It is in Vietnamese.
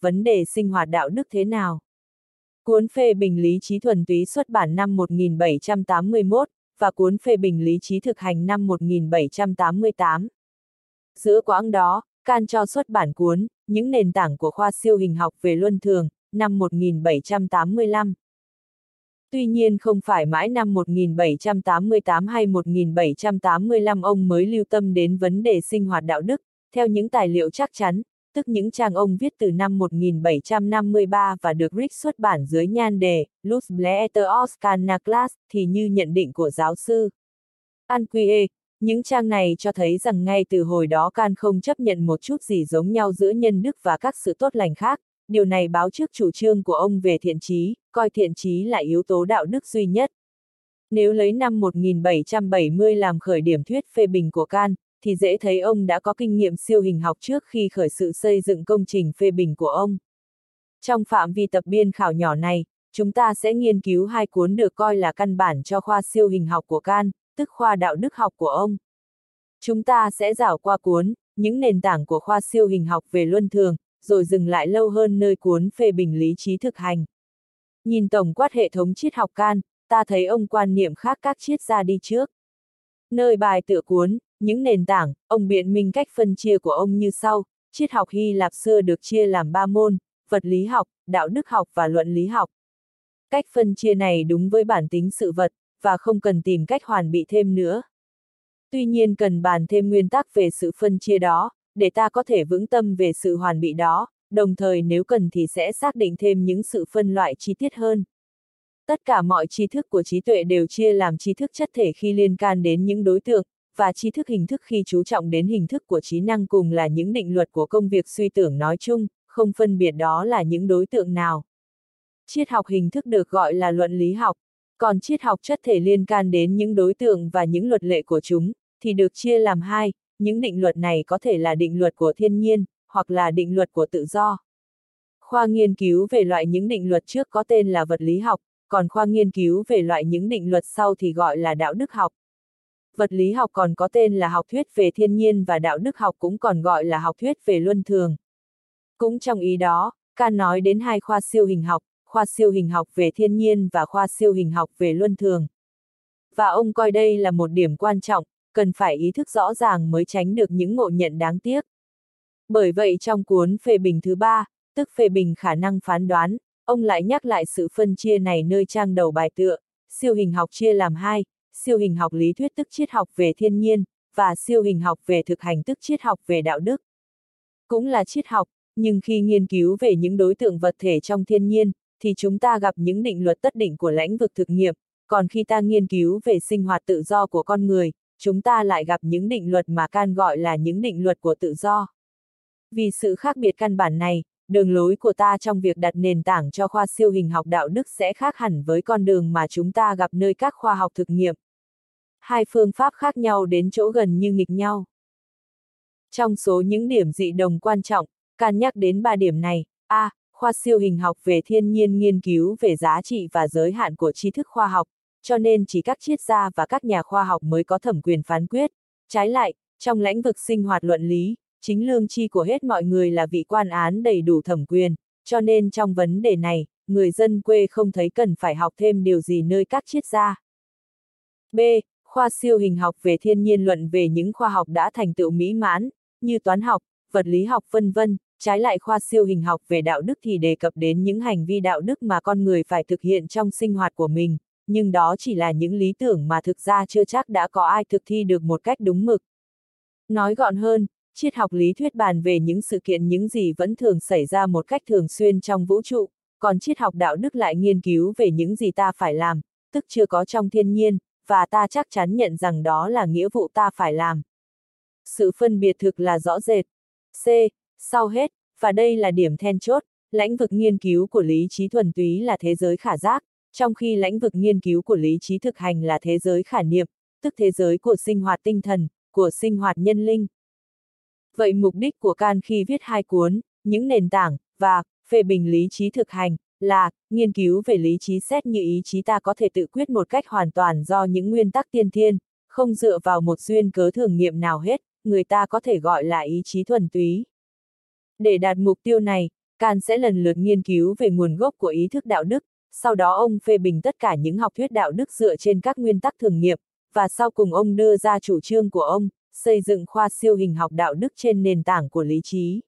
vấn đề sinh hoạt đạo đức thế nào. Cuốn phê bình lý trí thuần túy xuất bản năm 1781, và cuốn phê bình lý trí thực hành năm 1788. Giữa quãng đó, Can cho xuất bản cuốn, những nền tảng của khoa siêu hình học về luân thường, năm 1785. Tuy nhiên không phải mãi năm 1788 hay 1785 ông mới lưu tâm đến vấn đề sinh hoạt đạo đức, theo những tài liệu chắc chắn, tức những trang ông viết từ năm 1753 và được Rick xuất bản dưới nhan đề Luz Bleter Oscar Naglas* thì như nhận định của giáo sư Anquie, những trang này cho thấy rằng ngay từ hồi đó Can không chấp nhận một chút gì giống nhau giữa nhân đức và các sự tốt lành khác, điều này báo trước chủ trương của ông về thiện trí, coi thiện trí là yếu tố đạo đức duy nhất. Nếu lấy năm 1770 làm khởi điểm thuyết phê bình của Can, thì dễ thấy ông đã có kinh nghiệm siêu hình học trước khi khởi sự xây dựng công trình phê bình của ông. Trong phạm vi tập biên khảo nhỏ này, chúng ta sẽ nghiên cứu hai cuốn được coi là căn bản cho khoa siêu hình học của Can, tức khoa đạo đức học của ông. Chúng ta sẽ dảo qua cuốn, những nền tảng của khoa siêu hình học về luân thường, rồi dừng lại lâu hơn nơi cuốn phê bình lý trí thực hành. Nhìn tổng quát hệ thống triết học can, ta thấy ông quan niệm khác các triết gia đi trước. Nơi bài tựa cuốn, những nền tảng, ông biện minh cách phân chia của ông như sau, triết học Hy Lạp xưa được chia làm ba môn, vật lý học, đạo đức học và luận lý học. Cách phân chia này đúng với bản tính sự vật, và không cần tìm cách hoàn bị thêm nữa. Tuy nhiên cần bàn thêm nguyên tắc về sự phân chia đó, để ta có thể vững tâm về sự hoàn bị đó, đồng thời nếu cần thì sẽ xác định thêm những sự phân loại chi tiết hơn. Tất cả mọi tri thức của trí tuệ đều chia làm tri thức chất thể khi liên can đến những đối tượng, và tri thức hình thức khi chú trọng đến hình thức của trí năng cùng là những định luật của công việc suy tưởng nói chung, không phân biệt đó là những đối tượng nào. Triết học hình thức được gọi là luận lý học, còn triết học chất thể liên can đến những đối tượng và những luật lệ của chúng, thì được chia làm hai, những định luật này có thể là định luật của thiên nhiên, hoặc là định luật của tự do. Khoa nghiên cứu về loại những định luật trước có tên là vật lý học, còn khoa nghiên cứu về loại những định luật sau thì gọi là đạo đức học. Vật lý học còn có tên là học thuyết về thiên nhiên và đạo đức học cũng còn gọi là học thuyết về luân thường. Cũng trong ý đó, Kant nói đến hai khoa siêu hình học, khoa siêu hình học về thiên nhiên và khoa siêu hình học về luân thường. Và ông coi đây là một điểm quan trọng, cần phải ý thức rõ ràng mới tránh được những ngộ nhận đáng tiếc. Bởi vậy trong cuốn phê bình thứ ba, tức phê bình khả năng phán đoán, ông lại nhắc lại sự phân chia này nơi trang đầu bài tựa, siêu hình học chia làm hai, siêu hình học lý thuyết tức triết học về thiên nhiên, và siêu hình học về thực hành tức triết học về đạo đức. Cũng là triết học, nhưng khi nghiên cứu về những đối tượng vật thể trong thiên nhiên, thì chúng ta gặp những định luật tất định của lãnh vực thực nghiệm, còn khi ta nghiên cứu về sinh hoạt tự do của con người, chúng ta lại gặp những định luật mà Can gọi là những định luật của tự do. Vì sự khác biệt căn bản này, đường lối của ta trong việc đặt nền tảng cho khoa siêu hình học đạo đức sẽ khác hẳn với con đường mà chúng ta gặp nơi các khoa học thực nghiệm. Hai phương pháp khác nhau đến chỗ gần như nghịch nhau. Trong số những điểm dị đồng quan trọng, Can nhắc đến ba điểm này, A khoa siêu hình học về thiên nhiên nghiên cứu về giá trị và giới hạn của tri thức khoa học, cho nên chỉ các triết gia và các nhà khoa học mới có thẩm quyền phán quyết. Trái lại, trong lĩnh vực sinh hoạt luận lý, chính lương tri của hết mọi người là vị quan án đầy đủ thẩm quyền, cho nên trong vấn đề này, người dân quê không thấy cần phải học thêm điều gì nơi các triết gia. B. Khoa siêu hình học về thiên nhiên luận về những khoa học đã thành tựu mỹ mãn, như toán học, vật lý học vân vân, trái lại khoa siêu hình học về đạo đức thì đề cập đến những hành vi đạo đức mà con người phải thực hiện trong sinh hoạt của mình, nhưng đó chỉ là những lý tưởng mà thực ra chưa chắc đã có ai thực thi được một cách đúng mực. Nói gọn hơn, triết học lý thuyết bàn về những sự kiện những gì vẫn thường xảy ra một cách thường xuyên trong vũ trụ, còn triết học đạo đức lại nghiên cứu về những gì ta phải làm, tức chưa có trong thiên nhiên, và ta chắc chắn nhận rằng đó là nghĩa vụ ta phải làm. Sự phân biệt thực là rõ rệt. C. Sau hết, và đây là điểm then chốt, lãnh vực nghiên cứu của lý trí thuần túy là thế giới khả giác, trong khi lãnh vực nghiên cứu của lý trí thực hành là thế giới khả niệm, tức thế giới của sinh hoạt tinh thần, của sinh hoạt nhân linh. Vậy mục đích của Can khi viết hai cuốn, những nền tảng, và, phê bình lý trí thực hành, là, nghiên cứu về lý trí xét như ý chí ta có thể tự quyết một cách hoàn toàn do những nguyên tắc tiên thiên, không dựa vào một duyên cớ thường nghiệm nào hết, người ta có thể gọi là ý chí thuần túy. Để đạt mục tiêu này, Can sẽ lần lượt nghiên cứu về nguồn gốc của ý thức đạo đức, sau đó ông phê bình tất cả những học thuyết đạo đức dựa trên các nguyên tắc thường nghiệm và sau cùng ông đưa ra chủ trương của ông, xây dựng khoa siêu hình học đạo đức trên nền tảng của lý trí.